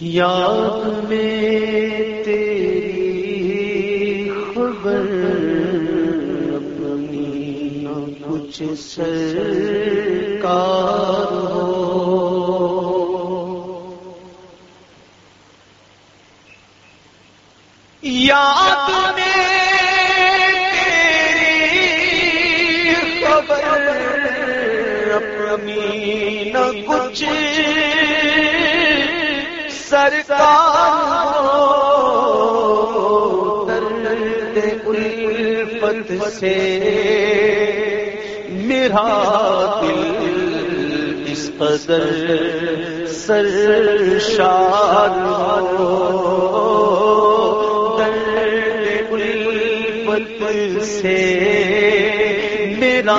یاد میں تیری خبر اپنی کچھ سرکار ہو۔ یاد میں تیری خبر اپنی کچھ سرکار الفت سے میرا دل اس قدر سر شاد الفت سے میرا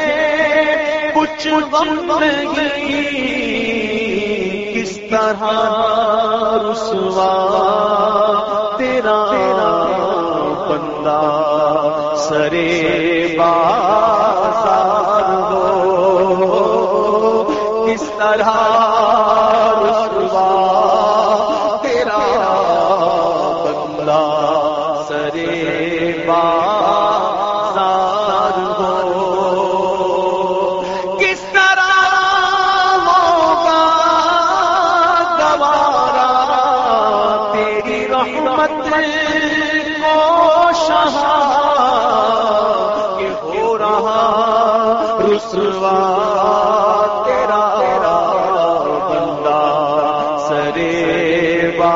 کس طرح رسوا تیرا بندہ سرے بازار ہو کس طرح رسوا تیرا بندہ سرے رحمت کو شہا کہ ہو رہا رسوا تیرا بندہ سرے با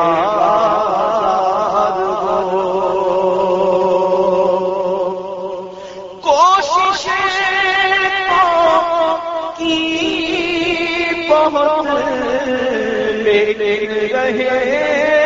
رہے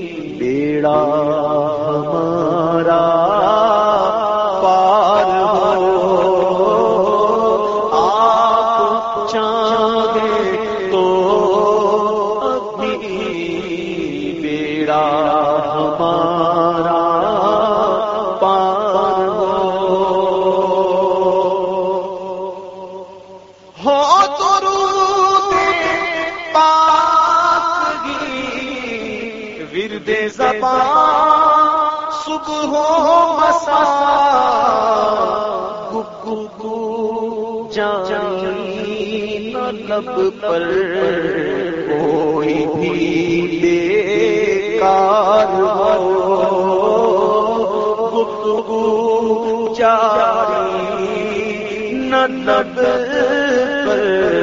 بیڑا مسا گو جانی لب پر کوئی بھی بیکار ہو۔ گفتگو جاری نہ لب پر